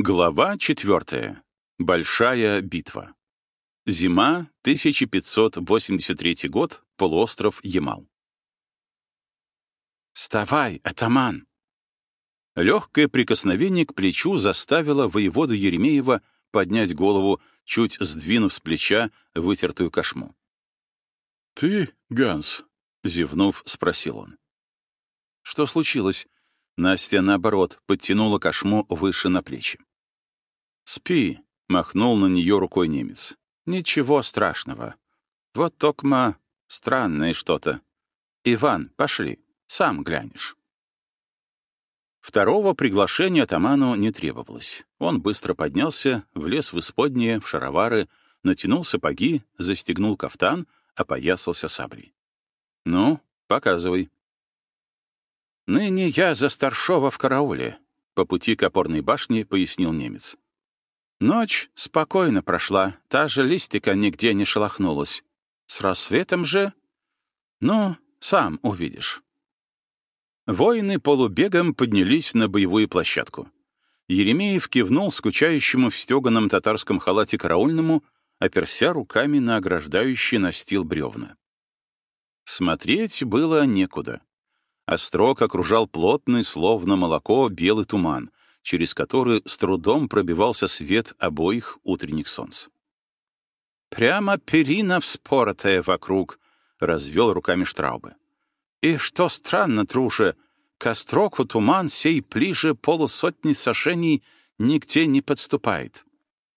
Глава четвертая. Большая битва. Зима, 1583 год, полуостров Ямал. «Вставай, атаман!» Легкое прикосновение к плечу заставило воеводу Еремеева поднять голову, чуть сдвинув с плеча вытертую кошму. «Ты, Ганс?» — зевнув, спросил он. Что случилось? Настя, наоборот, подтянула кошму выше на плечи. «Спи», — махнул на нее рукой немец. «Ничего страшного. Вот токма странное что-то. Иван, пошли, сам глянешь». Второго приглашения атаману не требовалось. Он быстро поднялся, влез в исподнее, в шаровары, натянул сапоги, застегнул кафтан, опоясался саблей. «Ну, показывай». «Ныне я за старшова в карауле», — по пути к опорной башне пояснил немец. Ночь спокойно прошла, та же листика нигде не шелохнулась. С рассветом же... Ну, сам увидишь. Воины полубегом поднялись на боевую площадку. Еремеев кивнул скучающему в стеганом татарском халате караульному, оперся руками на ограждающий настил бревна. Смотреть было некуда. Острог окружал плотный, словно молоко, белый туман, через который с трудом пробивался свет обоих утренних солнц. «Прямо перина вспоротая вокруг», — развел руками Штраубе. «И что странно, Труша, к остроку туман сей ближе полусотни сошений нигде не подступает.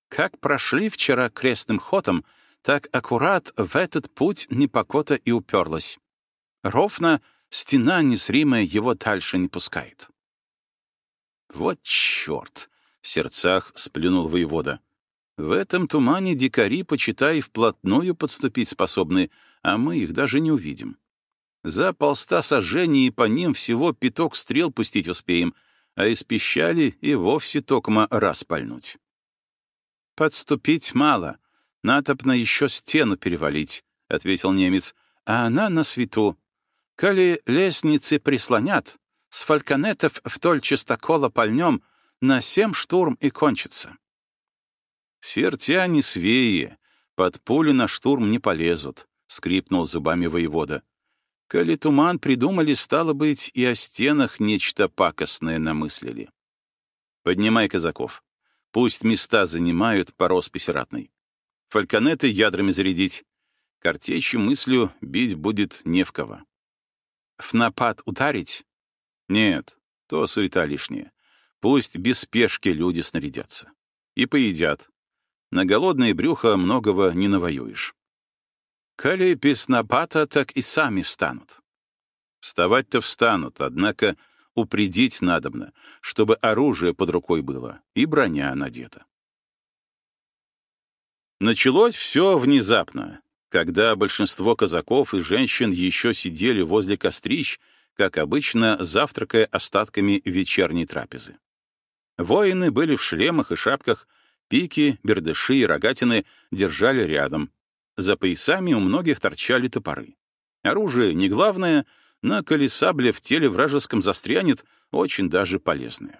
Как прошли вчера крестным ходом, так аккурат в этот путь непокота и уперлась. Ровно Стена незримая его дальше не пускает. «Вот черт!» — в сердцах сплюнул воевода. «В этом тумане дикари, почитай, вплотную подступить способны, а мы их даже не увидим. За полста сожжений по ним всего пяток стрел пустить успеем, а из пищали и вовсе токма раз пальнуть». «Подступить мало, натопно еще стену перевалить», — ответил немец, — «а она на свету, Коли лестницы прислонят, с фальконетов вдоль чистокола пальнем на семь штурм и кончится. Сертяне свеи, под пули на штурм не полезут, — скрипнул зубами воевода. Коли туман придумали, стало быть, и о стенах нечто пакостное намыслили. Поднимай казаков. Пусть места занимают по росписи ратной. Фальконеты ядрами зарядить. Картечью мыслью бить будет не в кого в напад ударить? Нет, то суета лишняя. Пусть без спешки люди снарядятся. И поедят. На голодное брюхо многого не навоюешь. Коли без напада, так и сами встанут. Вставать-то встанут, однако упредить надобно, чтобы оружие под рукой было и броня надета. Началось все внезапно, когда большинство казаков и женщин еще сидели возле кострищ, как обычно, завтракая остатками вечерней трапезы. Воины были в шлемах и шапках, пики, бердыши и рогатины держали рядом. За поясами у многих торчали топоры. Оружие не главное, но коли сабля в теле вражеском застрянет, очень даже полезное.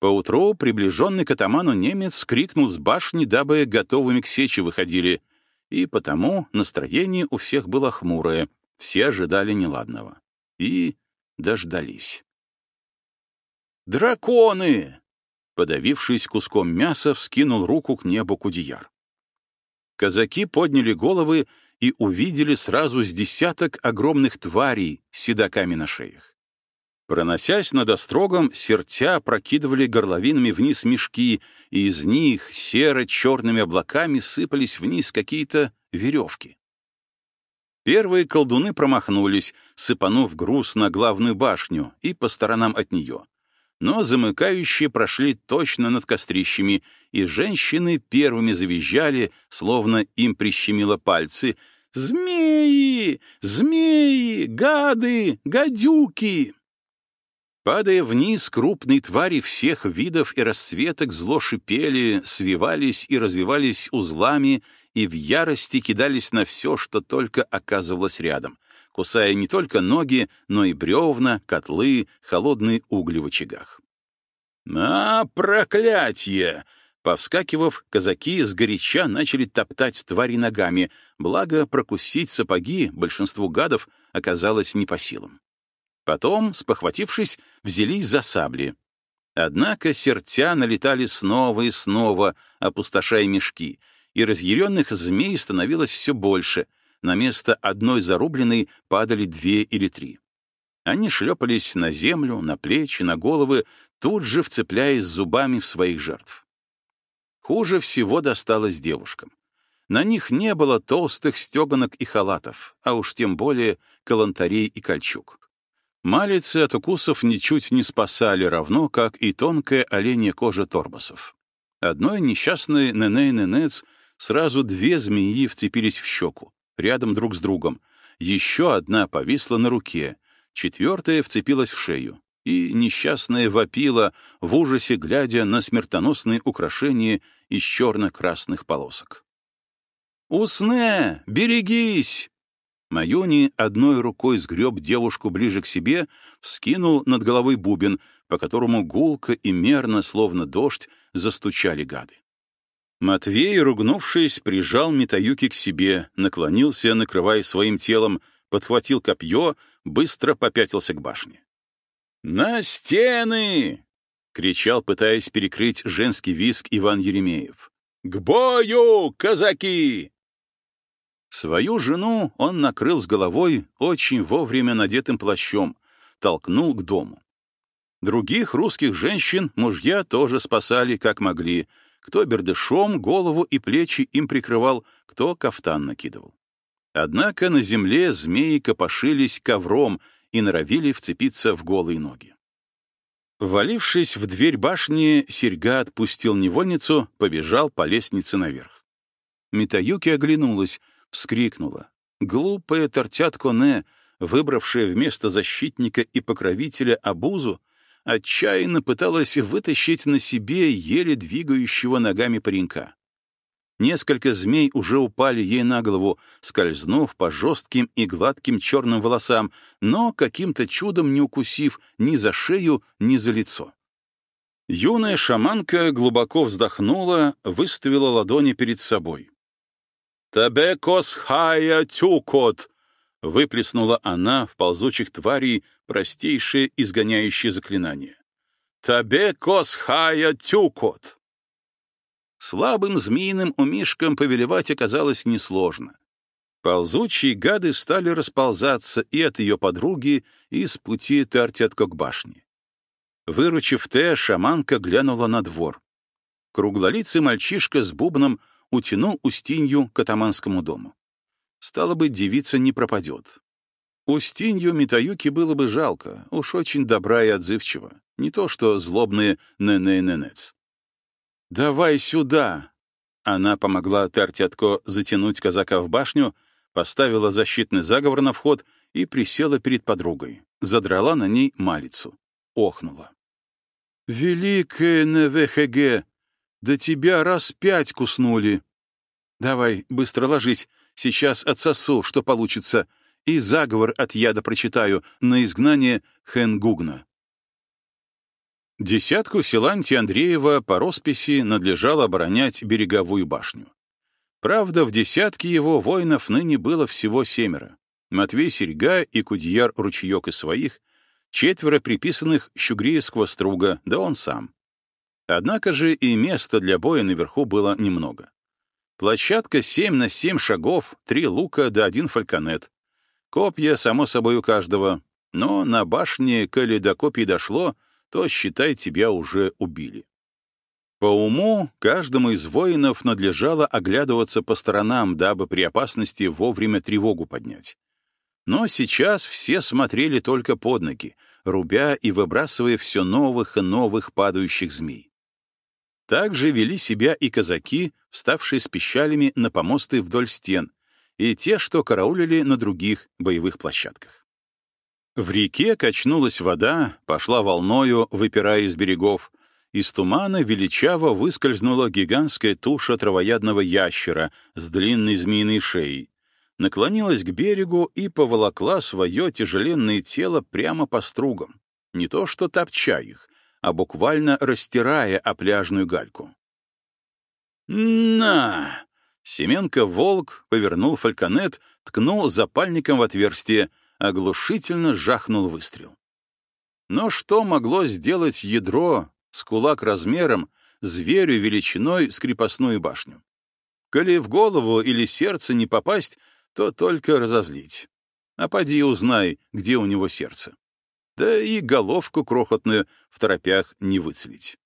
Поутру приближенный к атаману немец крикнул с башни, дабы готовыми к сече выходили — и потому настроение у всех было хмурое, все ожидали неладного. И дождались. «Драконы!» Подавившись куском мяса, вскинул руку к небу Кудияр. Казаки подняли головы и увидели сразу с десяток огромных тварей с седаками на шеях. Проносясь над острогом, сертя прокидывали горловинами вниз мешки, и из них серо-черными облаками сыпались вниз какие-то веревки. Первые колдуны промахнулись, сыпанув груз на главную башню и по сторонам от нее. Но замыкающие прошли точно над кострищами, и женщины первыми завизжали, словно им прищемило пальцы. «Змеи! Змеи! Гады! Гадюки!» Падая вниз, крупные твари всех видов и расцветок зло шипели, свивались и развивались узлами и в ярости кидались на все, что только оказывалось рядом, кусая не только ноги, но и бревна, котлы, холодные угли в очагах. «А, проклятье!» Повскакивав, казаки сгоряча начали топтать твари ногами, благо прокусить сапоги большинству гадов оказалось не по силам. Потом, спохватившись, взялись за сабли. Однако сертя налетали снова и снова, опустошая мешки, и разъяренных змей становилось все больше. На место одной зарубленной падали две или три. Они шлепались на землю, на плечи, на головы, тут же вцепляясь зубами в своих жертв. Хуже всего досталось девушкам. На них не было толстых стеганок и халатов, а уж тем более калантарей и кольчуг. Малицы от укусов ничуть не спасали, равно как и тонкая оленья кожа торбосов. Одной несчастной Неней-Ненец сразу две змеи вцепились в щеку, рядом друг с другом. Еще одна повисла на руке, четвертая вцепилась в шею, и несчастная вопила, в ужасе глядя на смертоносные украшения из черно-красных полосок. «Усне! Берегись!» Маюни одной рукой сгреб девушку ближе к себе, вскинул над головой бубен, по которому гулко и мерно, словно дождь, застучали гады. Матвей, ругнувшись, прижал Митаюки к себе, наклонился, накрывая своим телом, подхватил копье, быстро попятился к башне. «На стены!» — кричал, пытаясь перекрыть женский виск Иван Еремеев. «К бою, казаки!» Свою жену он накрыл с головой очень вовремя надетым плащом, толкнул к дому. Других русских женщин мужья тоже спасали, как могли. Кто бердышом голову и плечи им прикрывал, кто кафтан накидывал. Однако на земле змеи копошились ковром и норовили вцепиться в голые ноги. Валившись в дверь башни, серьга отпустил невольницу, побежал по лестнице наверх. Митаюки оглянулась — вскрикнула. Глупая тортятко Не, выбравшая вместо защитника и покровителя обузу, отчаянно пыталась вытащить на себе еле двигающего ногами паренька. Несколько змей уже упали ей на голову, скользнув по жестким и гладким черным волосам, но каким-то чудом не укусив ни за шею, ни за лицо. Юная шаманка глубоко вздохнула, выставила ладони перед собой. «Тебе косхая тюкот!» — выплеснула она в ползучих тварей простейшее изгоняющее заклинание. «Тебе косхая тюкот!» Слабым змеиным умишкам повелевать оказалось несложно. Ползучие гады стали расползаться и от ее подруги, и с пути Тартятко к башне. Выручив Т, шаманка глянула на двор. Круглолицый мальчишка с бубном — утянул Устинью к атаманскому дому. Стало быть, девица не пропадет. Устинью Митаюки было бы жалко, уж очень добра и отзывчива, не то что злобные неней-ненец. «Давай сюда!» Она помогла Тартятко затянуть казака в башню, поставила защитный заговор на вход и присела перед подругой, задрала на ней малицу, охнула. «Великая НВХГ! Да тебя раз пять куснули. Давай, быстро ложись, сейчас отсосу, что получится, и заговор от яда прочитаю на изгнание Хэнгугна. Десятку Силанти Андреева по росписи надлежало оборонять береговую башню. Правда, в десятке его воинов ныне было всего семеро. Матвей Серьга и Кудьяр Ручеек из своих, четверо приписанных Щугреевского струга, да он сам. Однако же и места для боя наверху было немного. Площадка 7 на 7 шагов, три лука да один фальконет. Копья, само собой, у каждого. Но на башне, коли до копий дошло, то, считай, тебя уже убили. По уму, каждому из воинов надлежало оглядываться по сторонам, дабы при опасности вовремя тревогу поднять. Но сейчас все смотрели только под ноги, рубя и выбрасывая все новых и новых падающих змей. Так же вели себя и казаки, вставшие с пищалями на помосты вдоль стен, и те, что караулили на других боевых площадках. В реке качнулась вода, пошла волною, выпирая из берегов. Из тумана величаво выскользнула гигантская туша травоядного ящера с длинной змеиной шеей, наклонилась к берегу и поволокла свое тяжеленное тело прямо по стругам, не то что топча их, а буквально растирая о пляжную гальку. «На!» Семенко-волк повернул фальконет, ткнул запальником в отверстие, оглушительно жахнул выстрел. Но что могло сделать ядро с кулак размером, зверю величиной с крепостную башню? Коли в голову или сердце не попасть, то только разозлить. А поди узнай, где у него сердце. Да и головку крохотную в торопях не выцелить.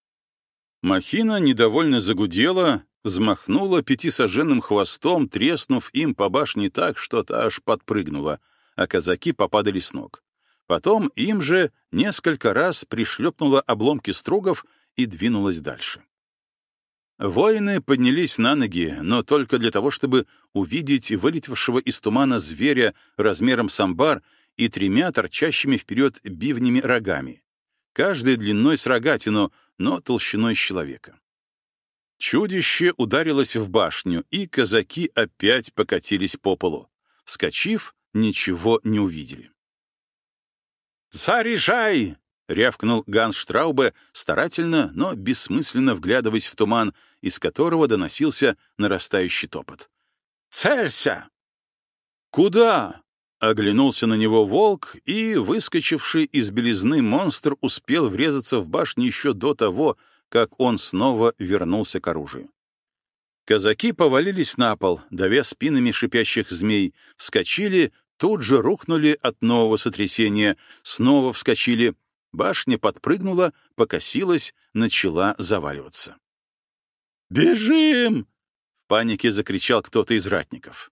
Махина недовольно загудела, взмахнула пятисоженным хвостом, треснув им по башне так, что та аж подпрыгнула, а казаки попадали с ног. Потом им же несколько раз пришлепнула обломки стругов и двинулась дальше. Воины поднялись на ноги, но только для того, чтобы увидеть вылетевшего из тумана зверя размером с амбар и тремя торчащими вперед бивнями рогами, каждой длиной с рогатину, но толщиной человека. Чудище ударилось в башню, и казаки опять покатились по полу. Вскочив, ничего не увидели. «Заряжай!» — рявкнул Ганс Штраубе, старательно, но бессмысленно вглядываясь в туман, из которого доносился нарастающий топот. «Целься!» «Куда?» — оглянулся на него волк, и, выскочивший из белизны монстр, успел врезаться в башню еще до того, как он снова вернулся к оружию. Казаки повалились на пол, давя спинами шипящих змей, вскочили, тут же рухнули от нового сотрясения, снова вскочили. Башня подпрыгнула, покосилась, начала заваливаться. «Бежим!» — в панике закричал кто-то из ратников.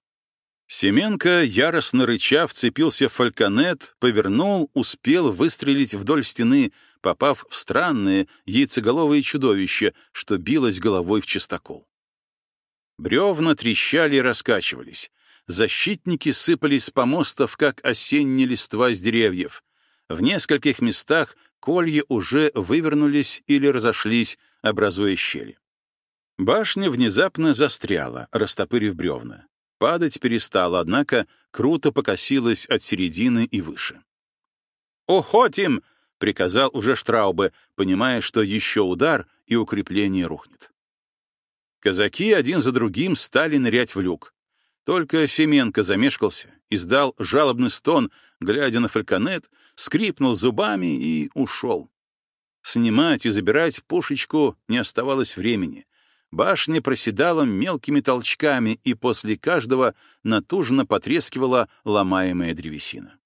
Семенко, яростно рыча, вцепился в фальконет, повернул, успел выстрелить вдоль стены, попав в странное яйцеголовое чудовище, что билось головой в чистокол. Бревна трещали и раскачивались. Защитники сыпались с помостов, как осенние листва с деревьев. В нескольких местах колья уже вывернулись или разошлись, образуя щели. Башня внезапно застряла, растопырив бревна. Падать перестала, однако круто покосилась от середины и выше. «Уходим!» — приказал уже Штраубе, понимая, что еще удар и укрепление рухнет. Казаки один за другим стали нырять в люк. Только Семенко замешкался, издал жалобный стон, глядя на фальконет, скрипнул зубами и ушел. Снимать и забирать пушечку не оставалось времени. Башня проседала мелкими толчками, и после каждого натужно потрескивала ломаемая древесина.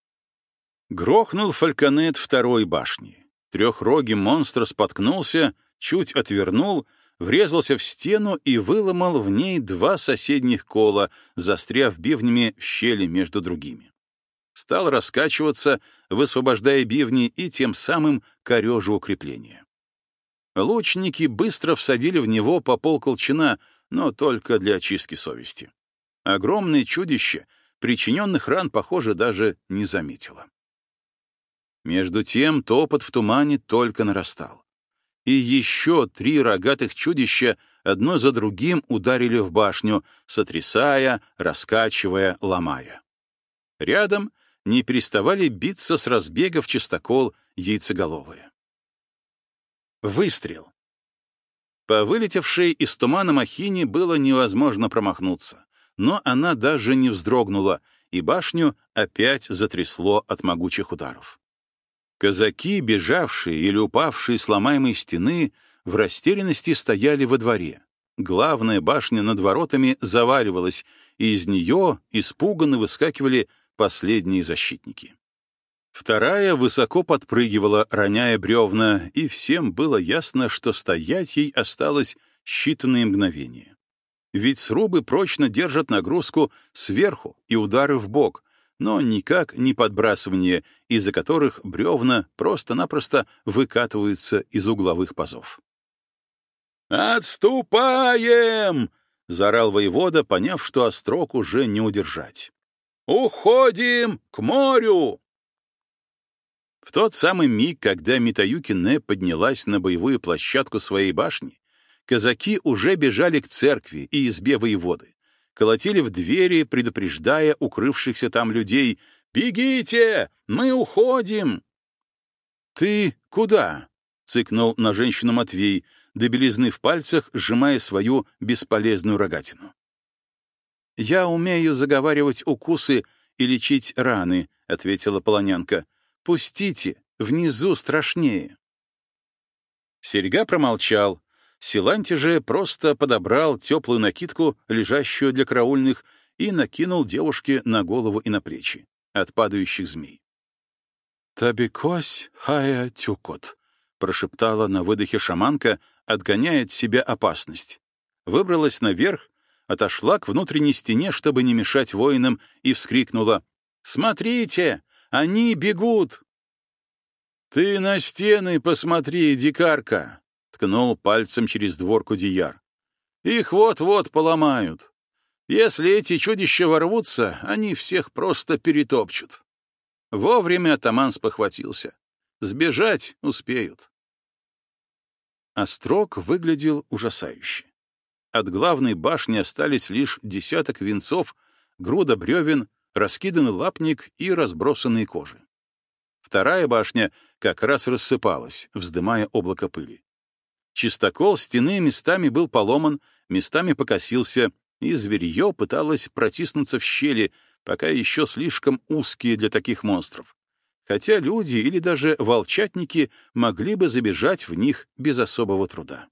Грохнул фальконет второй башни. Трехрогий монстр споткнулся, чуть отвернул, врезался в стену и выломал в ней два соседних кола, застряв бивнями в щели между другими. Стал раскачиваться, высвобождая бивни и тем самым корежу укрепления. Лучники быстро всадили в него по полколчана, но только для очистки совести. Огромное чудище причиненных ран, похоже, даже не заметило. Между тем топот в тумане только нарастал. И еще три рогатых чудища одно за другим ударили в башню, сотрясая, раскачивая, ломая. Рядом не переставали биться с разбега в чистокол яйцеголовые. Выстрел. По вылетевшей из тумана махине было невозможно промахнуться, но она даже не вздрогнула, и башню опять затрясло от могучих ударов. Казаки, бежавшие или упавшие с ломаемой стены, в растерянности стояли во дворе. Главная башня над воротами заваливалась, и из нее испуганно выскакивали последние защитники. Вторая высоко подпрыгивала, роняя бревна, и всем было ясно, что стоять ей осталось считанные мгновения. Ведь срубы прочно держат нагрузку сверху и удары в бок, но никак не подбрасывание, из-за которых бревна просто-напросто выкатываются из угловых пазов. «Отступаем!» — заорал воевода, поняв, что острог уже не удержать. «Уходим к морю!» В тот самый миг, когда Митаюкине поднялась на боевую площадку своей башни, казаки уже бежали к церкви и избе воеводы, колотили в двери, предупреждая укрывшихся там людей «Бегите! Мы уходим!» «Ты куда?» — цыкнул на женщину Матвей, до белизны в пальцах, сжимая свою бесполезную рогатину. «Я умею заговаривать укусы и лечить раны», — ответила Полонянка. «Пустите, внизу страшнее». Серега промолчал. Силанти же просто подобрал теплую накидку, лежащую для караульных, и накинул девушке на голову и на плечи от падающих змей. «Табикось хая тюкот», — прошептала на выдохе шаманка, отгоняя от себя опасность. Выбралась наверх, отошла к внутренней стене, чтобы не мешать воинам, и вскрикнула «Смотрите! Они бегут!» «Ты на стены посмотри, дикарка!» — ткнул пальцем через дворку Дияр. «Их вот-вот поломают. Если эти чудища ворвутся, они всех просто перетопчут». Вовремя атаман спохватился. Сбежать успеют. Острог выглядел ужасающе. От главной башни остались лишь десяток венцов, груда бревен, раскиданный лапник и разбросанные кожи. Вторая башня как раз рассыпалась, вздымая облако пыли. Чистокол стены местами был поломан, местами покосился, и зверье пыталось протиснуться в щели, пока еще слишком узкие для таких монстров. Хотя люди или даже волчатники могли бы забежать в них без особого труда.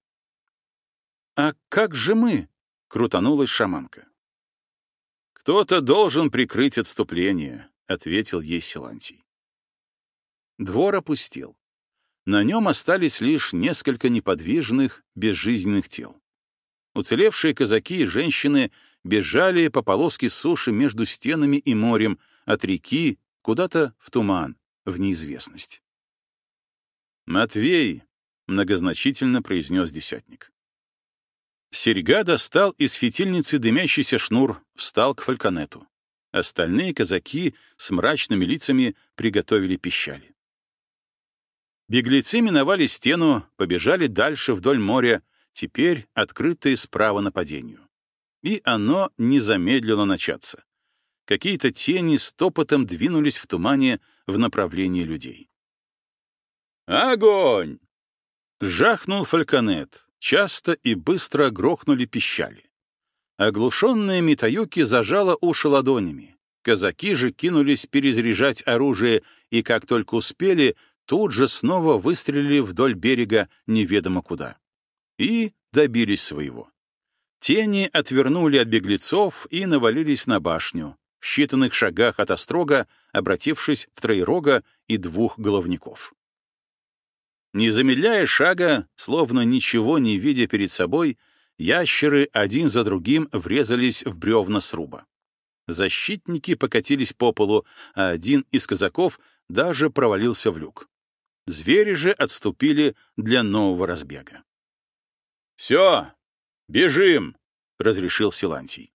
«А как же мы?» — крутанулась шаманка. «Кто-то должен прикрыть отступление», — ответил ей Силантий. Двор опустел. На нем остались лишь несколько неподвижных, безжизненных тел. Уцелевшие казаки и женщины бежали по полоске суши между стенами и морем, от реки куда-то в туман, в неизвестность. «Матвей!» — многозначительно произнес десятник. Серьга достал из фитильницы дымящийся шнур, встал к фальконету. Остальные казаки с мрачными лицами приготовили пищали. Беглецы миновали стену, побежали дальше вдоль моря, теперь открытое справа нападению. И оно не замедлило начаться. Какие-то тени с топотом двинулись в тумане в направлении людей. «Огонь!» Жахнул фальконет, часто и быстро грохнули пищали. Оглушенные Митаюки зажало уши ладонями. Казаки же кинулись перезаряжать оружие, и как только успели, тут же снова выстрелили вдоль берега неведомо куда. И добились своего. Тени отвернули от беглецов и навалились на башню, в считанных шагах от острога, обратившись в троерога и двух головников. Не замедляя шага, словно ничего не видя перед собой, ящеры один за другим врезались в бревна сруба. Защитники покатились по полу, а один из казаков даже провалился в люк. Звери же отступили для нового разбега. «Все, бежим!» — разрешил Силантий.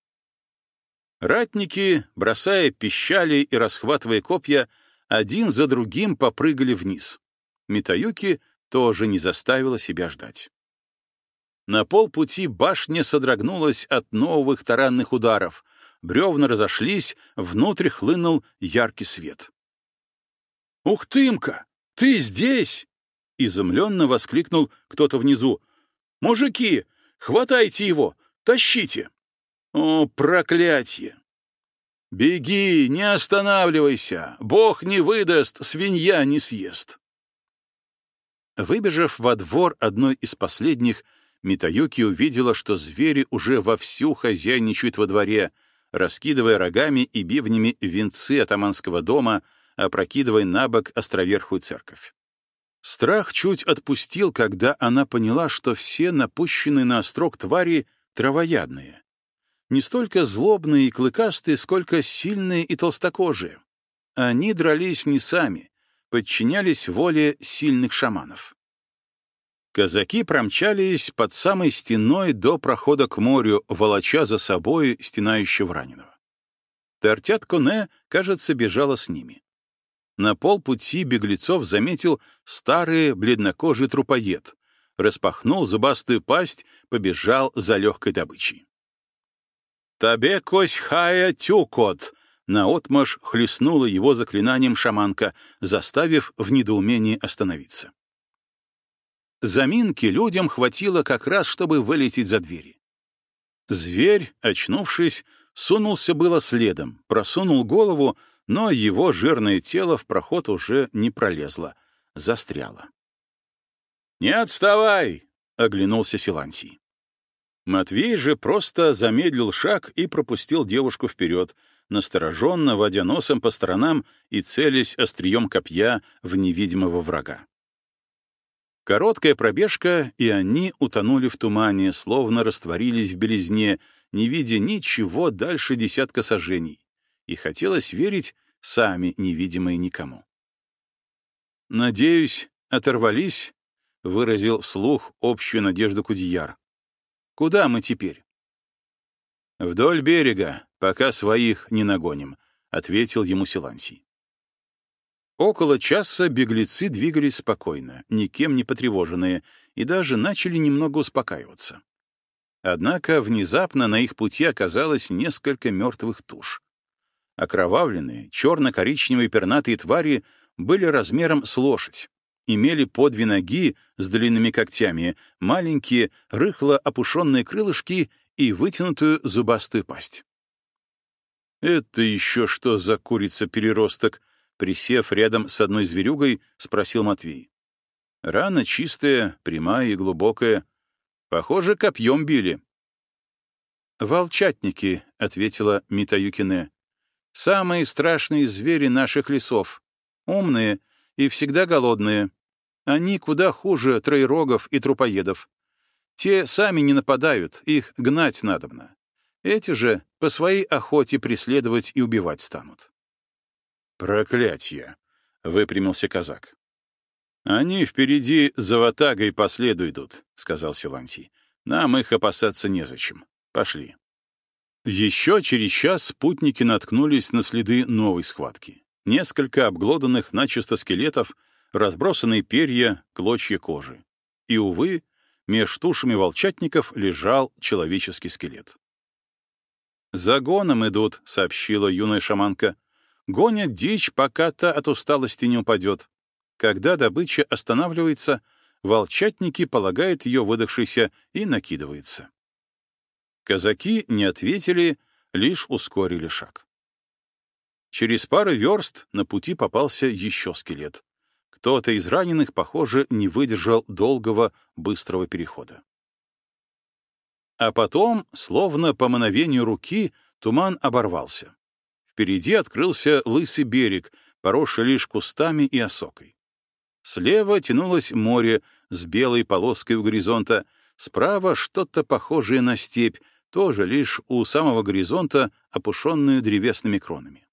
Ратники, бросая пищали и расхватывая копья, один за другим попрыгали вниз. Митаюки тоже не заставила себя ждать. На полпути башня содрогнулась от новых таранных ударов, бревна разошлись, внутрь хлынул яркий свет. «Ух тымка! «Ты здесь?» — изумленно воскликнул кто-то внизу. «Мужики, хватайте его! Тащите!» «О, проклятие!» «Беги, не останавливайся! Бог не выдаст, свинья не съест!» Выбежав во двор одной из последних, Митаюки увидела, что звери уже вовсю хозяйничают во дворе, раскидывая рогами и бивнями венцы атаманского дома, опрокидывая на бок островерхую церковь. Страх чуть отпустил, когда она поняла, что все напущенные на острог твари травоядные. Не столько злобные и клыкастые, сколько сильные и толстокожие. Они дрались не сами, подчинялись воле сильных шаманов. Казаки промчались под самой стеной до прохода к морю, волоча за собой стенающего раненого. Тертят Коне, кажется, бежала с ними. На полпути беглецов заметил старый бледнокожий трупоед, распахнул зубастую пасть, побежал за легкой добычей. «Табе кось хая тюкот!» Наотмашь хлестнула его заклинанием шаманка, заставив в недоумении остановиться. Заминки людям хватило как раз, чтобы вылететь за двери. Зверь, очнувшись, сунулся было следом, просунул голову, но его жирное тело в проход уже не пролезло, застряло. «Не отставай!» — оглянулся Силансий. Матвей же просто замедлил шаг и пропустил девушку вперед, настороженно водя носом по сторонам и целясь острием копья в невидимого врага. Короткая пробежка, и они утонули в тумане, словно растворились в белизне, не видя ничего дальше десятка сажений. И хотелось верить, сами невидимые никому. «Надеюсь, оторвались?» — выразил вслух общую надежду Кудияр. «Куда мы теперь?» «Вдоль берега, пока своих не нагоним», — ответил ему Силансий. Около часа беглецы двигались спокойно, никем не потревоженные, и даже начали немного успокаиваться. Однако внезапно на их пути оказалось несколько мертвых туш. Окровавленные, черно-коричневые пернатые твари были размером с лошадь, имели по две ноги с длинными когтями, маленькие, рыхло опушенные крылышки и вытянутую зубастую пасть. «Это еще что за курица-переросток?» Присев рядом с одной зверюгой, спросил Матвей. Рана чистая, прямая и глубокая. Похоже, копьем били. «Волчатники», — ответила Митаюкине. «Самые страшные звери наших лесов. Умные и всегда голодные. Они куда хуже троерогов и трупоедов. Те сами не нападают, их гнать надобно. Эти же по своей охоте преследовать и убивать станут. «Проклятье!» — выпрямился казак. «Они впереди за ватагой по следу идут», — сказал Силантий. «Нам их опасаться незачем. Пошли». Еще через час спутники наткнулись на следы новой схватки. Несколько обглоданных начисто скелетов, разбросанные перья, клочья кожи. И, увы, меж тушами волчатников лежал человеческий скелет. «За гоном идут», — сообщила юная шаманка. Гонят дичь, пока та от усталости не упадет. Когда добыча останавливается, волчатники полагают ее выдохшейся и накидываются. Казаки не ответили, лишь ускорили шаг. Через пару верст на пути попался еще скелет. Кто-то из раненых, похоже, не выдержал долгого, быстрого перехода. А потом, словно по мановению руки, туман оборвался. Впереди открылся лысый берег, поросший лишь кустами и осокой. Слева тянулось море с белой полоской у горизонта, справа что-то похожее на степь, тоже лишь у самого горизонта, опушенную древесными кронами.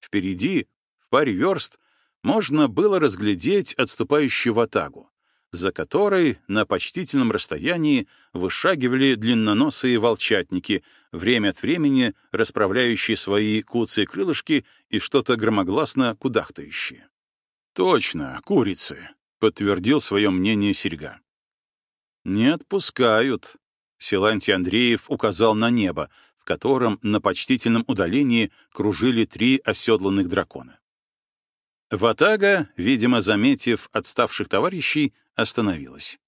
Впереди, в паре верст, можно было разглядеть отступающую ватагу, за которой на почтительном расстоянии вышагивали длинноносые волчатники, время от времени расправляющие свои куцые крылышки и что-то громогласно кудахтающие. «Точно, курицы», — подтвердил свое мнение серьга. «Не отпускают», — Силантий Андреев указал на небо, в котором на почтительном удалении кружили три оседланных дракона. Ватага, видимо, заметив отставших товарищей, остановилась.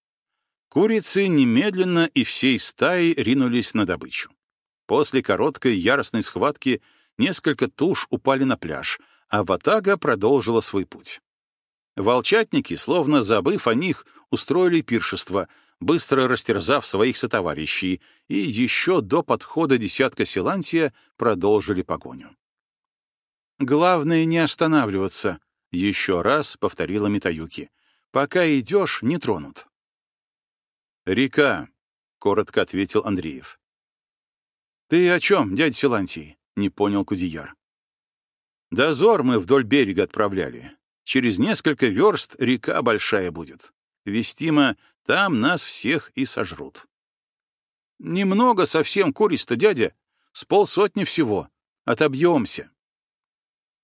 Курицы немедленно и всей стаей ринулись на добычу. После короткой яростной схватки несколько туш упали на пляж, а Ватага продолжила свой путь. Волчатники, словно забыв о них, устроили пиршество, быстро растерзав своих сотоварищей, и еще до подхода десятка Силантия продолжили погоню. «Главное не останавливаться», — еще раз повторила Митаюки. «Пока идешь, не тронут». «Река», — коротко ответил Андреев. «Ты о чем, дядя Силантий?» — не понял Кудияр. «Дозор мы вдоль берега отправляли. Через несколько верст река большая будет. Вестимо, там нас всех и сожрут». «Немного совсем куриста, дядя. С полсотни всего. Отобьемся».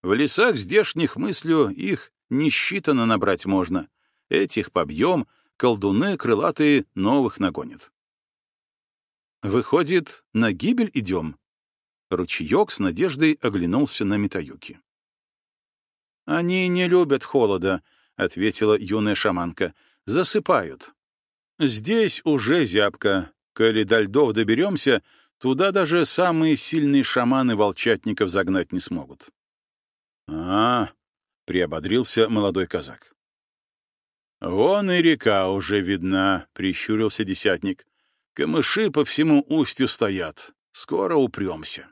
В лесах здешних мыслю их несчитанно набрать можно. Этих побьем, колдуны крылатые новых нагонят. Выходит, на гибель идем? Ручеек с надеждой оглянулся на Митаюки. «Они не любят холода», — ответила юная шаманка. засыпают. Здесь уже зябко. Коли до льдов доберемся, туда даже самые сильные шаманы волчатников загнать не смогут. — А, — приободрился молодой казак. «Вон и река уже видна», — прищурился десятник. «Камыши по всему устью стоят. Скоро упремся».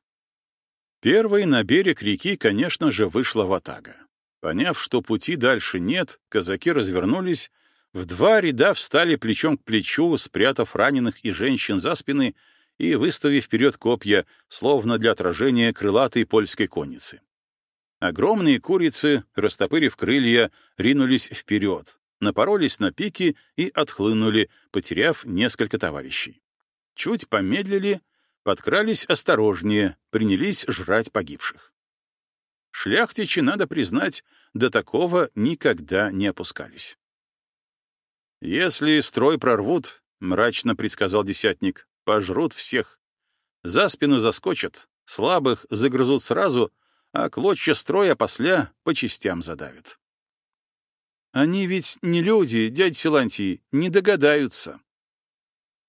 Первой на берег реки, конечно же, вышла ватага. Поняв, что пути дальше нет, казаки развернулись, в два ряда встали плечом к плечу, спрятав раненых и женщин за спины и выставив вперед копья, словно для отражения крылатой польской конницы. Огромные курицы, растопырив крылья, ринулись вперед, напоролись на пики и отхлынули, потеряв несколько товарищей. Чуть помедлили, подкрались осторожнее, принялись жрать погибших. Шляхтичи, надо признать, до такого никогда не опускались. «Если строй прорвут, — мрачно предсказал десятник, — пожрут всех. За спину заскочат, слабых загрызут сразу, а клочья строя после по частям задавят. Они ведь не люди, дядь Силантий, не догадаются.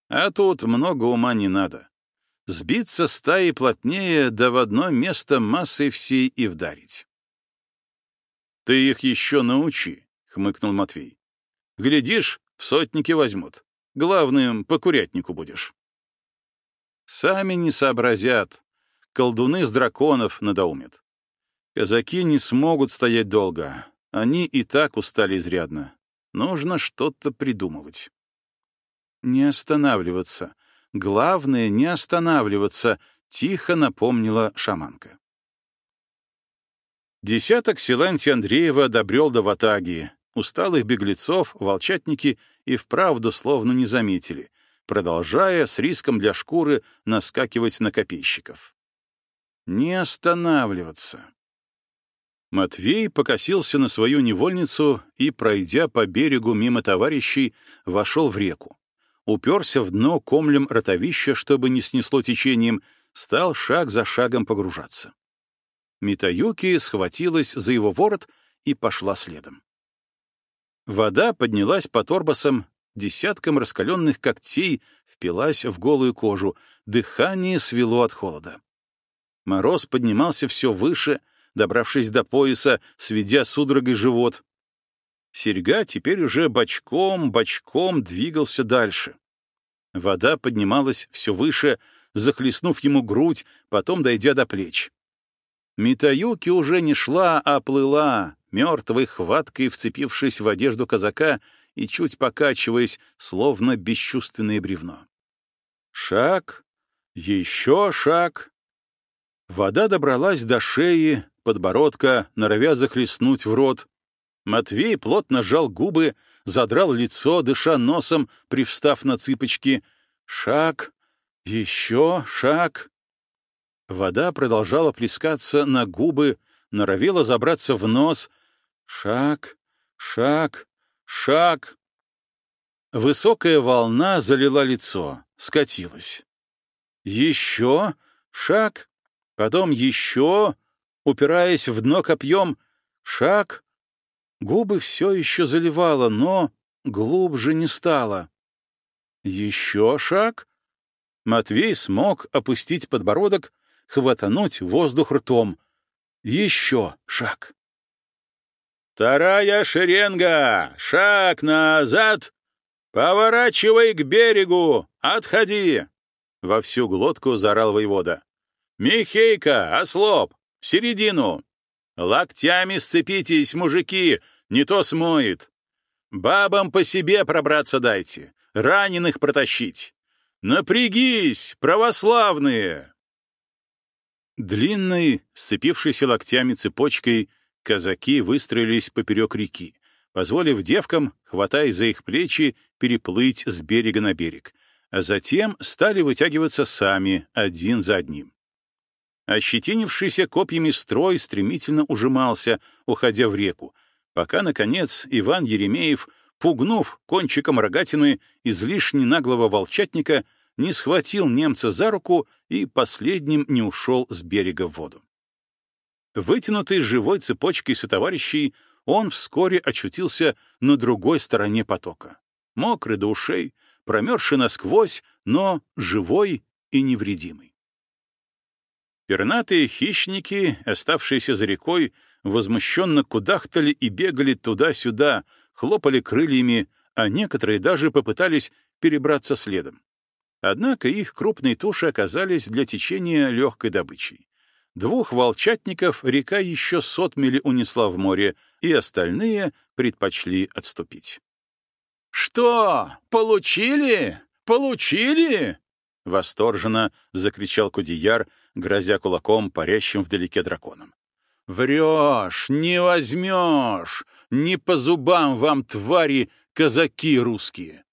А тут много ума не надо. Сбиться стаи плотнее, да в одно место массой всей и вдарить. «Ты их еще научи», — хмыкнул Матвей. «Глядишь, в сотники возьмут. Главным по курятнику будешь». Сами не сообразят. Колдуны с драконов надоумят. Казаки не смогут стоять долго. Они и так устали изрядно. Нужно что-то придумывать. Не останавливаться. Главное — не останавливаться, — тихо напомнила шаманка. Десяток Силанти Андреева добрел до Ватаги. Усталых беглецов волчатники и вправду словно не заметили, продолжая с риском для шкуры наскакивать на копейщиков. Не останавливаться. Матвей покосился на свою невольницу и, пройдя по берегу мимо товарищей, вошел в реку. Уперся в дно комлем ротовища, чтобы не снесло течением, стал шаг за шагом погружаться. Митаюки схватилась за его ворот и пошла следом. Вода поднялась по торбосам, десяткам раскаленных когтей впилась в голую кожу, дыхание свело от холода. Мороз поднимался все выше, добравшись до пояса, сведя судорогой живот. Серьга теперь уже бочком-бочком двигался дальше. Вода поднималась все выше, захлестнув ему грудь, потом дойдя до плеч. Митаюки уже не шла, а плыла, мертвой хваткой вцепившись в одежду казака и чуть покачиваясь, словно бесчувственное бревно. Шаг, еще шаг. Вода добралась до шеи, подбородка, норовя захлестнуть в рот. Матвей плотно сжал губы, задрал лицо, дыша носом, привстав на цыпочки. Шаг, еще шаг. Вода продолжала плескаться на губы, норовела забраться в нос. Шаг, шаг, шаг. Высокая волна залила лицо, скатилась. Еще шаг, потом еще, упираясь в дно копьем, шаг. Губы все еще заливало, но глубже не стало. Еще шаг. Матвей смог опустить подбородок, хватануть воздух ртом. Еще шаг. «Вторая шеренга! Шаг назад! Поворачивай к берегу! Отходи!» Во всю глотку заорал воевода. «Михейка, ослоп! Середину! Локтями сцепитесь, мужики, не то смоет! Бабам по себе пробраться дайте, раненых протащить! Напрягись, православные!» Длинной, сцепившейся локтями цепочкой, казаки выстроились поперек реки, позволив девкам, хватая за их плечи, переплыть с берега на берег, а затем стали вытягиваться сами, один за одним. Ощетинившийся копьями строй стремительно ужимался, уходя в реку, пока, наконец, Иван Еремеев, пугнув кончиком рогатины излишне наглого волчатника, не схватил немца за руку и последним не ушел с берега в воду. Вытянутый живой цепочкой сотоварищей, он вскоре очутился на другой стороне потока. Мокрый до ушей, промерзший насквозь, но живой и невредимый. Пернатые хищники, оставшиеся за рекой, возмущенно кудахтали и бегали туда-сюда, хлопали крыльями, а некоторые даже попытались перебраться следом. Однако их крупные туши оказались для течения легкой добычей. Двух волчатников река еще сотмели унесла в море, и остальные предпочли отступить. «Что? Получили? Получили?» — восторженно закричал Кудияр, грозя кулаком парящим вдалеке драконом. «Врешь, не возьмешь! Не по зубам вам, твари, казаки русские!»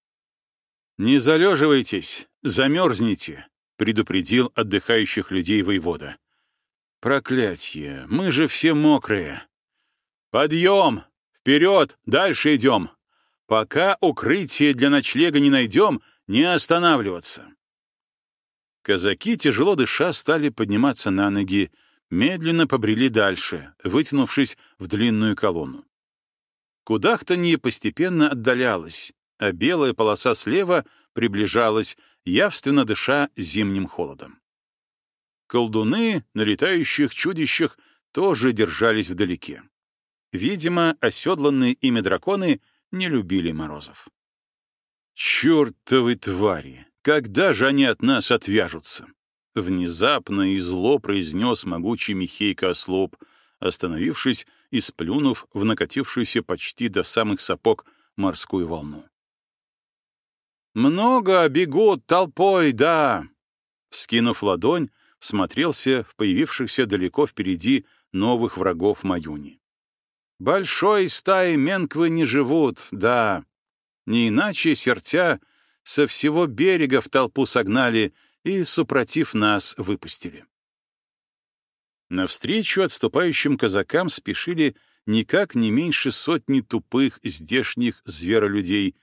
«Не залеживайтесь, замерзните», — предупредил отдыхающих людей воевода. «Проклятье, мы же все мокрые!» «Подъем! Вперед! Дальше идем! Пока укрытие для ночлега не найдем, не останавливаться!» Казаки, тяжело дыша, стали подниматься на ноги, медленно побрели дальше, вытянувшись в длинную колонну. Кудахтанье постепенно отдалялось, а белая полоса слева приближалась, явственно дыша зимним холодом. Колдуны на летающих чудищах тоже держались вдалеке. Видимо, оседланные ими драконы не любили морозов. «Чёртовы твари! Когда же они от нас отвяжутся?» Внезапно и зло произнес могучий Михейка Ослоп, остановившись и сплюнув в накатившуюся почти до самых сапог морскую волну. «Много бегут толпой, да!» Вскинув ладонь, смотрелся в появившихся далеко впереди новых врагов Маюни. «Большой стаи менквы не живут, да. Не иначе сертя со всего берега в толпу согнали и, супротив нас, выпустили. Навстречу отступающим казакам спешили никак не меньше сотни тупых здешних зверолюдей,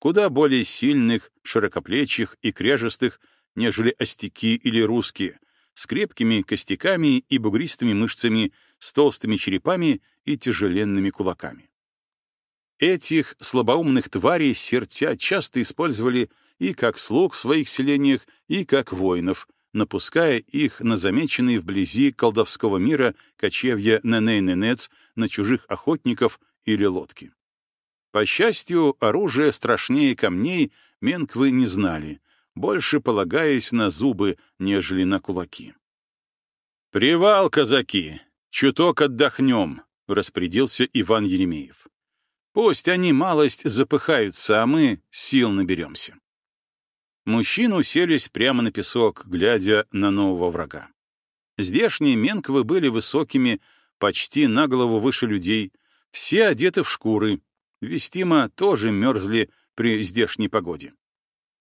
куда более сильных, широкоплечих и кряжестых, нежели остяки или русские, с крепкими костяками и бугристыми мышцами, с толстыми черепами и тяжеленными кулаками. Этих слабоумных тварей сертя часто использовали и как слуг в своих селениях, и как воинов, напуская их на замеченные вблизи колдовского мира кочевья Неней-Ненец на чужих охотников или лодки. По счастью, оружие страшнее камней менквы не знали, больше полагаясь на зубы, нежели на кулаки. «Привал, казаки! Чуток отдохнем!» — распорядился Иван Еремеев. «Пусть они малость запыхаются, а мы сил наберемся». Мужчины уселись прямо на песок, глядя на нового врага. Здешние менковы были высокими, почти на голову выше людей, все одеты в шкуры. Вестимо тоже мерзли при здешней погоде.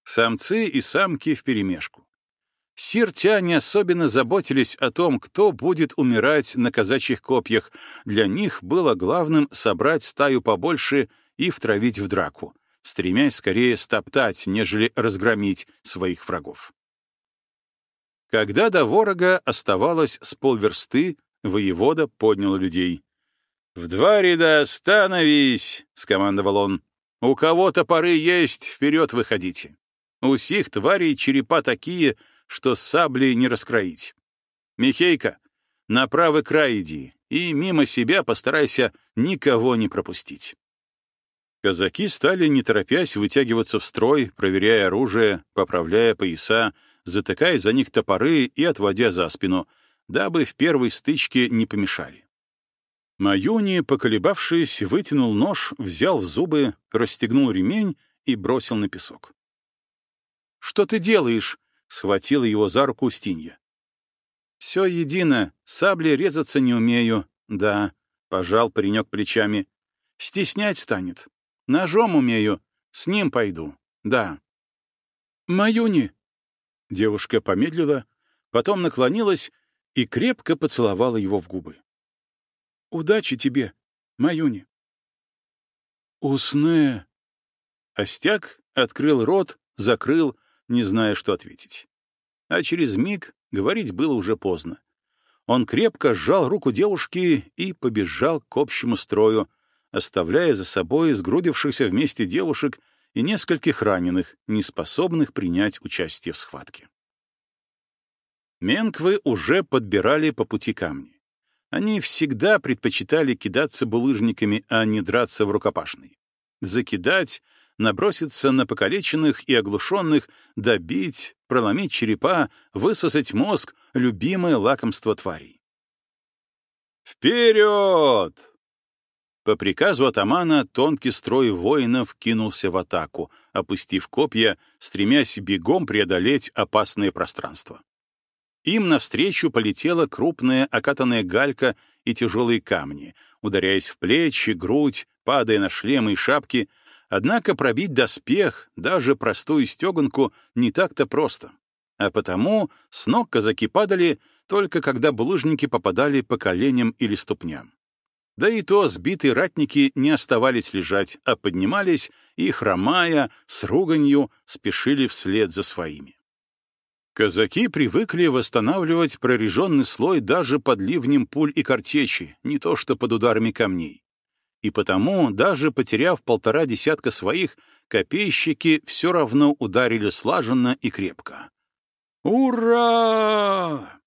Самцы и самки вперемешку. Сиртя не особенно заботились о том, кто будет умирать на казачьих копьях. Для них было главным собрать стаю побольше и втравить в драку, стремясь скорее стоптать, нежели разгромить своих врагов. Когда до ворога оставалось с полверсты, воевода поднял людей. «В два ряда становись!» — скомандовал он. «У кого топоры есть, вперед выходите. У сих тварей черепа такие, что сабли не раскроить. Михейка, на правый край иди, и мимо себя постарайся никого не пропустить». Казаки стали, не торопясь, вытягиваться в строй, проверяя оружие, поправляя пояса, затыкая за них топоры и отводя за спину, дабы в первой стычке не помешали. Маюни, поколебавшись, вытянул нож, взял в зубы, расстегнул ремень и бросил на песок. «Что ты делаешь?» — схватила его за руку Устинья. «Все едино, сабли резаться не умею, да», — пожал паренек плечами. «Стеснять станет. Ножом умею. С ним пойду. Да. Маюни. Девушка помедлила, потом наклонилась и крепко поцеловала его в губы. Удачи тебе, Маюни. Усне. Остяк открыл рот, закрыл, не зная, что ответить. А через миг говорить было уже поздно. Он крепко сжал руку девушки и побежал к общему строю, оставляя за собой сгрудившихся вместе девушек и нескольких раненых, не способных принять участие в схватке. Менквы уже подбирали по пути камни. Они всегда предпочитали кидаться булыжниками, а не драться в рукопашной. Закидать, наброситься на покалеченных и оглушенных, добить, проломить черепа, высосать мозг — любимое лакомство тварей. «Вперед!» По приказу атамана тонкий строй воинов кинулся в атаку, опустив копья, стремясь бегом преодолеть опасное пространство. Им навстречу полетела крупная окатанная галька и тяжелые камни, ударяясь в плечи, грудь, падая на шлемы и шапки. Однако пробить доспех, даже простую стеганку, не так-то просто. А потому с ног казаки падали, только когда булыжники попадали по коленям или ступням. Да и то сбитые ратники не оставались лежать, а поднимались и, хромая, с руганью, спешили вслед за своими. Казаки привыкли восстанавливать прореженный слой даже под ливнем пуль и картечи, не то что под ударами камней. И потому, даже потеряв полтора десятка своих, копейщики все равно ударили слаженно и крепко. «Ура!»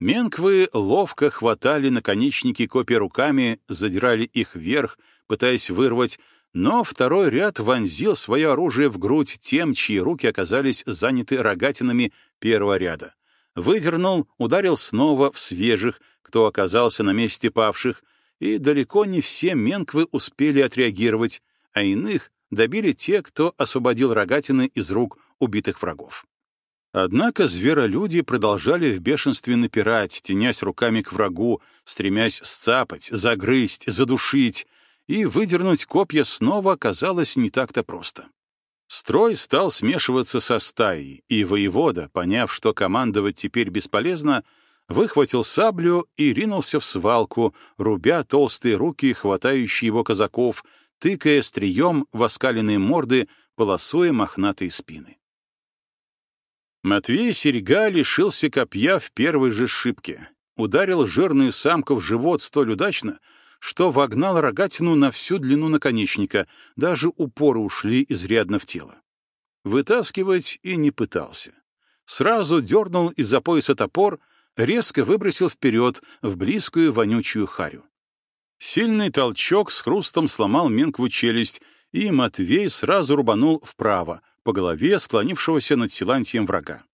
Менквы ловко хватали наконечники копий руками, задирали их вверх, пытаясь вырвать, но второй ряд вонзил свое оружие в грудь тем, чьи руки оказались заняты рогатинами первого ряда. Выдернул, ударил снова в свежих, кто оказался на месте павших, и далеко не все менквы успели отреагировать, а иных добили те, кто освободил рогатины из рук убитых врагов. Однако зверолюди продолжали в бешенстве напирать, тенясь руками к врагу, стремясь сцапать, загрызть, задушить, и выдернуть копья снова оказалось не так-то просто. Строй стал смешиваться со стаей, и воевода, поняв, что командовать теперь бесполезно, выхватил саблю и ринулся в свалку, рубя толстые руки, хватающие его казаков, тыкая стрием в оскаленные морды, полосуя мохнатые спины. Матвей Серега лишился копья в первой же шибке, ударил жирную самку в живот столь удачно, что вогнал рогатину на всю длину наконечника, даже упоры ушли изрядно в тело. Вытаскивать и не пытался. Сразу дернул из-за пояса топор, резко выбросил вперед в близкую вонючую харю. Сильный толчок с хрустом сломал Менкву челюсть, и Матвей сразу рубанул вправо, по голове склонившегося над Силантием врага.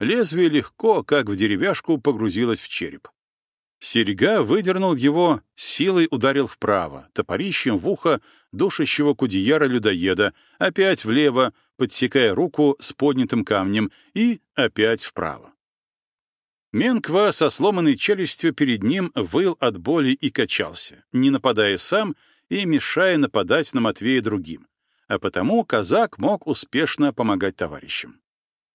Лезвие легко, как в деревяшку, погрузилось в череп. Серега выдернул его, силой ударил вправо, топорищем в ухо душащего кудеяра-людоеда, опять влево, подсекая руку с поднятым камнем, и опять вправо. Менква со сломанной челюстью перед ним выл от боли и качался, не нападая сам и мешая нападать на Матвея другим, а потому казак мог успешно помогать товарищам.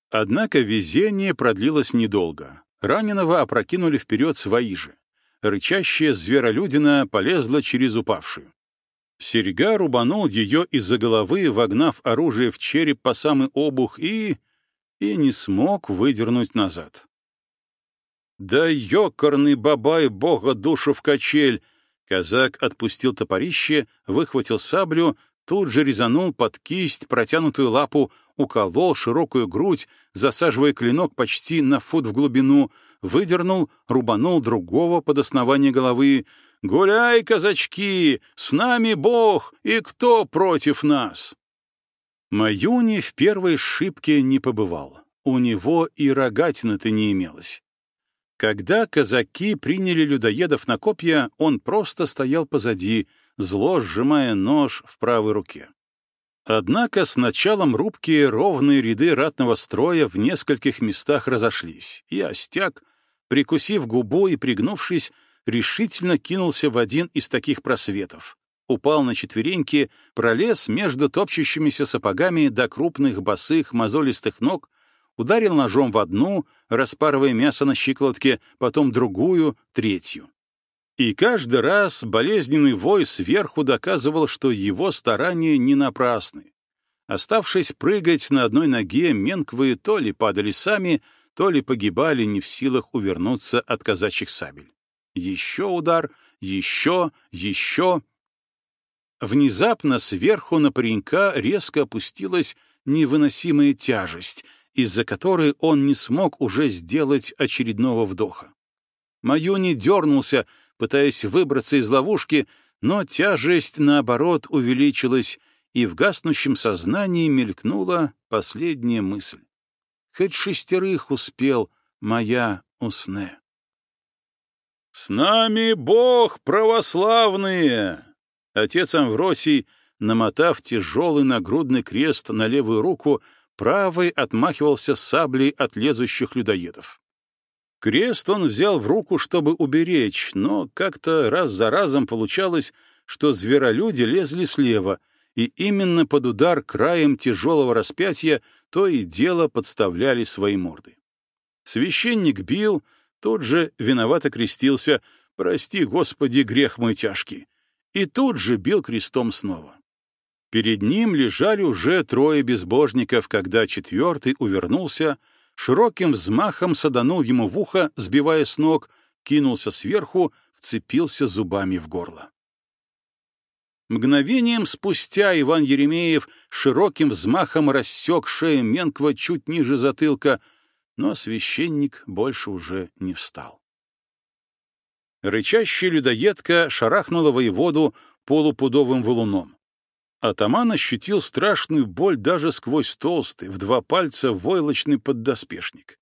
Однако везение продлилось недолго. Раненого опрокинули вперед свои же рычащая зверолюдина полезла через упавшую. Серега рубанул ее из-за головы, вогнав оружие в череп по самый обух и... и не смог выдернуть назад. «Да ёкарный бабай бога душу в качель!» Казак отпустил топорище, выхватил саблю, тут же резанул под кисть протянутую лапу, уколол широкую грудь, засаживая клинок почти на фут в глубину, выдернул, рубанул другого под основание головы. «Гуляй, казачки! С нами Бог! И кто против нас?» Маюни в первой шибке не побывал. У него и рогатины-то не имелось. Когда казаки приняли людоедов на копья, он просто стоял позади, зло сжимая нож в правой руке. Однако с началом рубки ровные ряды ратного строя в нескольких местах разошлись, и Остяк, прикусив губу и пригнувшись, решительно кинулся в один из таких просветов. Упал на четвереньки, пролез между топчущимися сапогами до крупных босых мозолистых ног, ударил ножом в одну, распарывая мясо на щиколотке, потом другую, третью. И каждый раз болезненный вой сверху доказывал, что его старания не напрасны. Оставшись прыгать на одной ноге, менквы то ли падали сами, то ли погибали не в силах увернуться от казачьих сабель. Еще удар, еще, еще. Внезапно сверху на паренька резко опустилась невыносимая тяжесть, из-за которой он не смог уже сделать очередного вдоха. Маюни дернулся, пытаясь выбраться из ловушки, но тяжесть, наоборот, увеличилась, и в гаснущем сознании мелькнула последняя мысль. Хоть шестерых успел моя усне. «С нами Бог православные!» Отец Амвросий, намотав тяжелый нагрудный крест на левую руку, правой отмахивался саблей от лезущих людоедов. Крест он взял в руку, чтобы уберечь, но как-то раз за разом получалось, что зверолюди лезли слева, и именно под удар краем тяжелого распятия то и дело подставляли свои морды. Священник бил, тут же виновато крестился «Прости, Господи, грех мой тяжкий», и тут же бил крестом снова. Перед ним лежали уже трое безбожников, когда четвертый увернулся, широким взмахом саданул ему в ухо, сбивая с ног, кинулся сверху, вцепился зубами в горло. Мгновением спустя Иван Еремеев широким взмахом рассек шею Менква чуть ниже затылка, но священник больше уже не встал. Рычащая людоедка шарахнула воеводу полупудовым валуном. Атаман ощутил страшную боль даже сквозь толстый, в два пальца войлочный поддоспешник.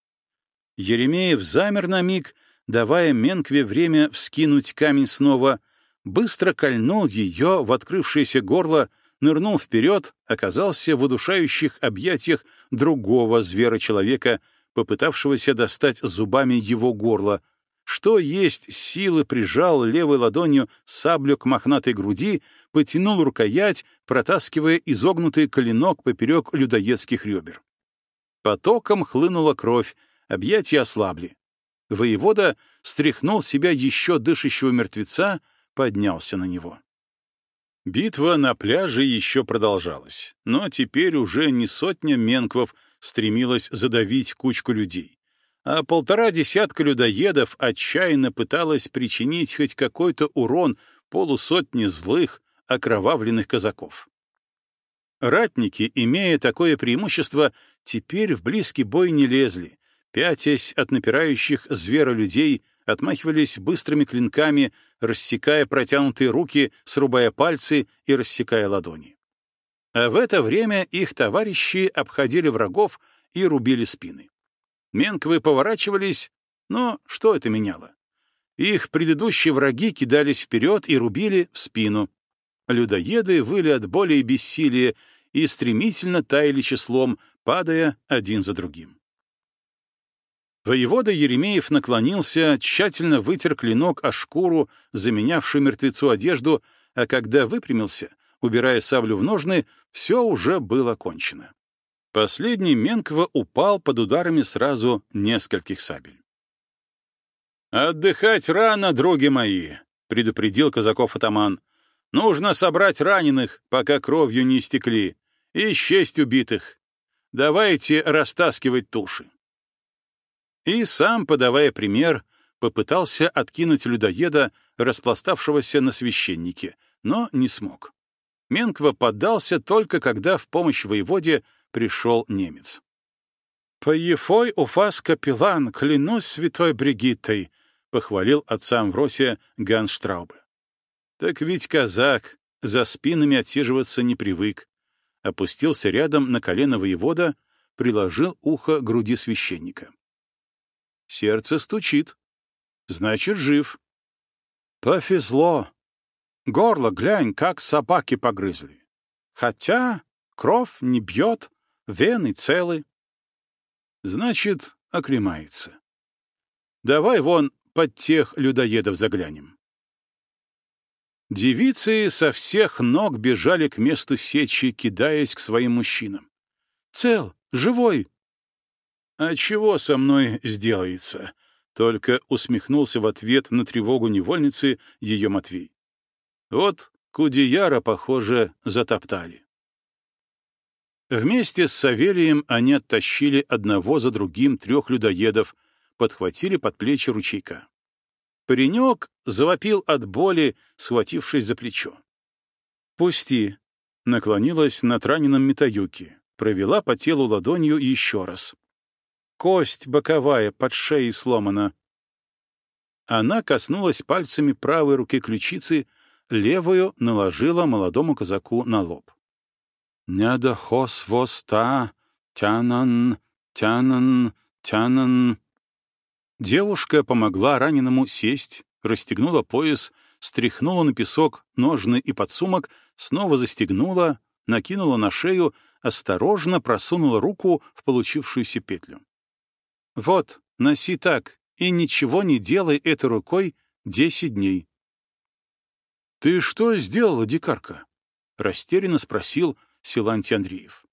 Еремеев замер на миг, давая Менкве время вскинуть камень снова, быстро кольнул ее в открывшееся горло, нырнул вперед, оказался в удушающих объятиях другого звера-человека, попытавшегося достать зубами его горло, что есть силы прижал левой ладонью саблю к мохнатой груди, потянул рукоять, протаскивая изогнутый коленок поперек людоедских ребер. Потоком хлынула кровь, объятия ослабли. Воевода стряхнул себя еще дышащего мертвеца, поднялся на него. Битва на пляже еще продолжалась, но теперь уже не сотня менквов стремилась задавить кучку людей а полтора десятка людоедов отчаянно пыталась причинить хоть какой-то урон полусотни злых, окровавленных казаков. Ратники, имея такое преимущество, теперь в близкий бой не лезли, пятясь от напирающих зверолюдей, отмахивались быстрыми клинками, рассекая протянутые руки, срубая пальцы и рассекая ладони. А в это время их товарищи обходили врагов и рубили спины. Менковы поворачивались, но что это меняло? Их предыдущие враги кидались вперед и рубили в спину. Людоеды выли от боли и бессилия и стремительно таяли числом, падая один за другим. Воевода Еремеев наклонился, тщательно вытер клинок о шкуру, заменявшую мертвецу одежду, а когда выпрямился, убирая саблю в ножны, все уже было кончено. Последний Менкова упал под ударами сразу нескольких сабель. «Отдыхать рано, други мои!» — предупредил казаков-атаман. «Нужно собрать раненых, пока кровью не истекли, и счесть убитых. Давайте растаскивать туши». И сам, подавая пример, попытался откинуть людоеда, распластавшегося на священнике, но не смог. Менква поддался только когда в помощь воеводе пришел немец. «Поефой у вас, капеллан, клянусь святой Бригиттой», — похвалил отца Амвросия Ганштраубе. «Так ведь казак за спинами отсиживаться не привык». Опустился рядом на колено воевода, приложил ухо к груди священника. Сердце стучит. Значит, жив. Повезло. Горло, глянь, как собаки погрызли. Хотя кровь не бьет, Вены целы. Значит, оклемается. Давай вон под тех людоедов заглянем. Девицы со всех ног бежали к месту сечи, кидаясь к своим мужчинам. «Цел! Живой!» «А чего со мной сделается?» Только усмехнулся в ответ на тревогу невольницы ее Матвей. Вот Кудеяра, похоже, затоптали. Вместе с Савелием они оттащили одного за другим трех людоедов, подхватили под плечи ручейка. Паренек завопил от боли, схватившись за плечо. «Пусти», — наклонилась над раненым Митаюки, провела по телу ладонью еще раз. «Кость боковая под шеей сломана». Она коснулась пальцами правой руки ключицы, левую наложила молодому казаку на лоб. «Няда хос воста, тянан, тянан, тянан». Девушка помогла раненому сесть, расстегнула пояс, стряхнула на песок ножны и подсумок, снова застегнула, накинула на шею, осторожно просунула руку в получившуюся петлю. «Вот, носи так, и ничего не делай этой рукой десять дней». «Ты что сделала, дикарка?» — растерянно спросил Силантий Андреев.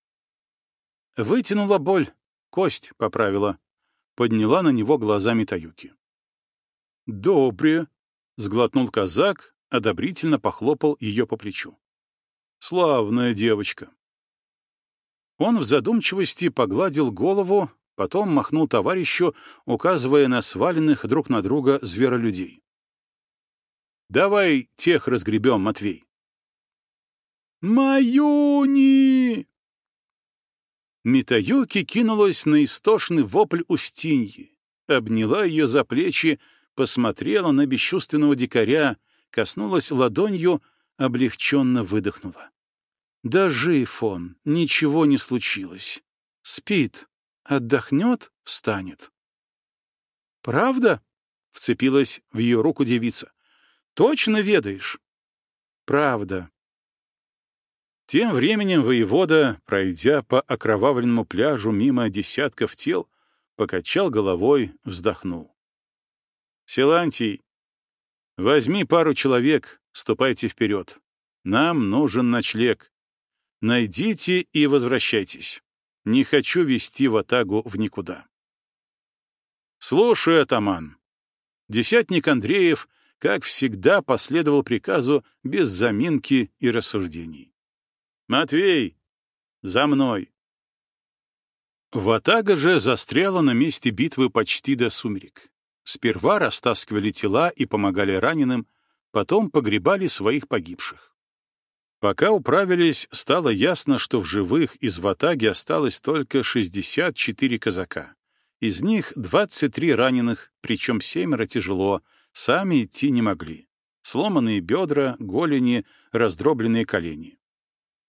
Вытянула боль, кость поправила. Подняла на него глазами Таюки. «Добре», — сглотнул казак, одобрительно похлопал ее по плечу. «Славная девочка». Он в задумчивости погладил голову, потом махнул товарищу, указывая на сваленных друг на друга зверолюдей. «Давай тех разгребем, Матвей». «Маюни!» Митаюки кинулась на истошный вопль Устиньи, обняла ее за плечи, посмотрела на бесчувственного дикаря, коснулась ладонью, облегченно выдохнула. Да жив он, ничего не случилось. Спит, отдохнет, встанет. «Правда?» — вцепилась в ее руку девица. «Точно ведаешь?» «Правда», тем временем воевода, пройдя по окровавленному пляжу мимо десятков тел, покачал головой, вздохнул. «Силантий, возьми пару человек, ступайте вперед. Нам нужен ночлег. Найдите и возвращайтесь. Не хочу вести ватагу в никуда». «Слушай, атаман». Десятник Андреев, как всегда, последовал приказу без заминки и рассуждений. «Матвей! За мной!» Ватага же застряла на месте битвы почти до сумерек. Сперва растаскивали тела и помогали раненым, потом погребали своих погибших. Пока управились, стало ясно, что в живых из Ватаги осталось только 64 казака. Из них 23 раненых, причем семеро тяжело, сами идти не могли. Сломанные бедра, голени, раздробленные колени.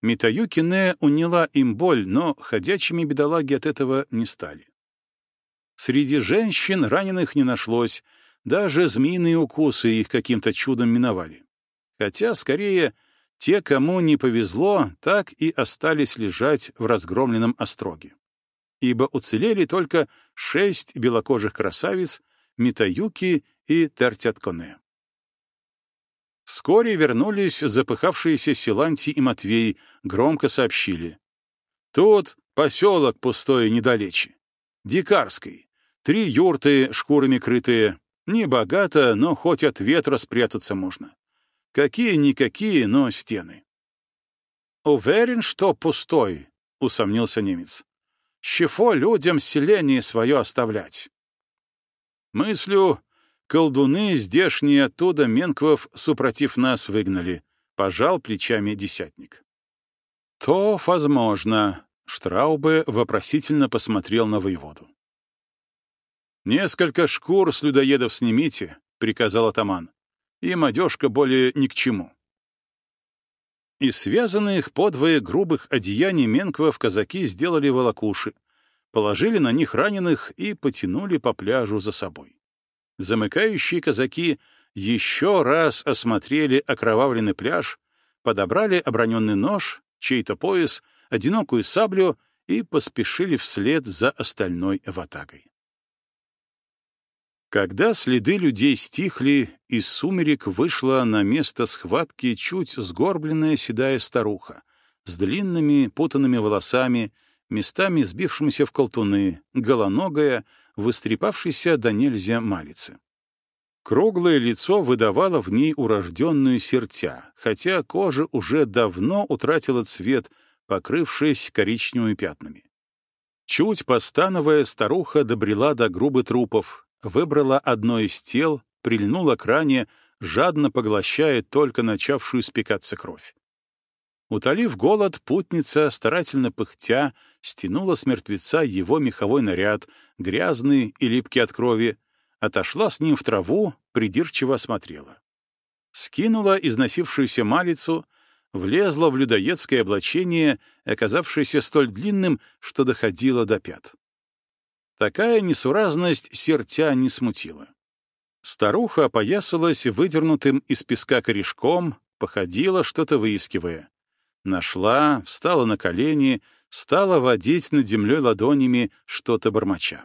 Митаюки Не уняла им боль, но ходячими бедолаги от этого не стали. Среди женщин раненых не нашлось, даже змеиные укусы их каким-то чудом миновали. Хотя, скорее, те, кому не повезло, так и остались лежать в разгромленном остроге. Ибо уцелели только шесть белокожих красавиц, Митаюки и Тертятконе. Вскоре вернулись запыхавшиеся Силанти и Матвей, громко сообщили. Тут поселок пустой недалече. Дикарский. Три юрты, шкурами крытые. Не богато, но хоть от ветра спрятаться можно. Какие-никакие, но стены. «Уверен, что пустой», — усомнился немец. «Щефо людям селение свое оставлять». «Мыслю, Колдуны здешние оттуда Менквов супротив нас выгнали, — пожал плечами десятник. То возможно, — Штраубе вопросительно посмотрел на воеводу. «Несколько шкур с людоедов снимите», — приказал атаман. «Им одежка более ни к чему». Из связанных подвое грубых одеяний Менквов казаки сделали волокуши, положили на них раненых и потянули по пляжу за собой. Замыкающие казаки еще раз осмотрели окровавленный пляж, подобрали оброненный нож, чей-то пояс, одинокую саблю и поспешили вслед за остальной ватагой. Когда следы людей стихли, из сумерек вышла на место схватки чуть сгорбленная седая старуха с длинными путанными волосами, местами сбившимися в колтуны, голоногая, выстрепавшейся до нельзя малицы. Круглое лицо выдавало в ней урожденную сертя, хотя кожа уже давно утратила цвет, покрывшись коричневыми пятнами. Чуть постановая, старуха добрела до грубы трупов, выбрала одно из тел, прильнула к ране, жадно поглощая только начавшую спекаться кровь. Утолив голод, путница, старательно пыхтя, стянула с мертвеца его меховой наряд, грязный и липкий от крови, отошла с ним в траву, придирчиво осмотрела. Скинула износившуюся малицу, влезла в людоедское облачение, оказавшееся столь длинным, что доходило до пят. Такая несуразность сертя не смутила. Старуха опоясалась выдернутым из песка корешком, походила, что-то выискивая. Нашла, встала на колени, стала водить над землей ладонями, что-то бормоча.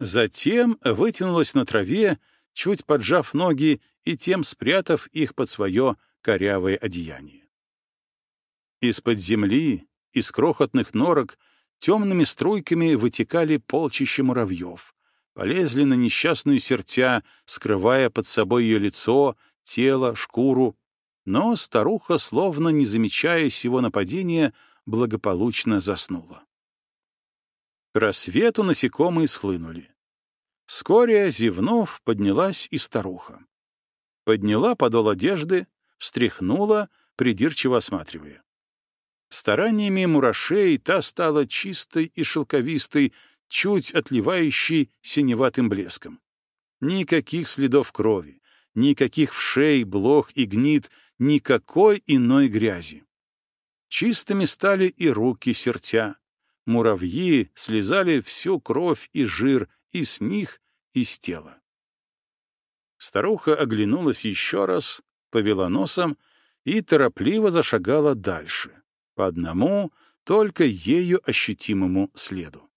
Затем вытянулась на траве, чуть поджав ноги и тем спрятав их под свое корявое одеяние. Из-под земли, из крохотных норок, темными струйками вытекали полчища муравьев, полезли на несчастную сертя, скрывая под собой ее лицо, тело, шкуру, но старуха, словно не замечая сего нападения, благополучно заснула. К рассвету насекомые схлынули. Вскоре, зевнув, поднялась и старуха. Подняла подол одежды, встряхнула, придирчиво осматривая. Стараниями мурашей та стала чистой и шелковистой, чуть отливающей синеватым блеском. Никаких следов крови, никаких вшей, блох и гнит, никакой иной грязи. Чистыми стали и руки сертя. Муравьи слезали всю кровь и жир и с них, и с тела. Старуха оглянулась еще раз, повела носом и торопливо зашагала дальше, по одному, только ею ощутимому следу.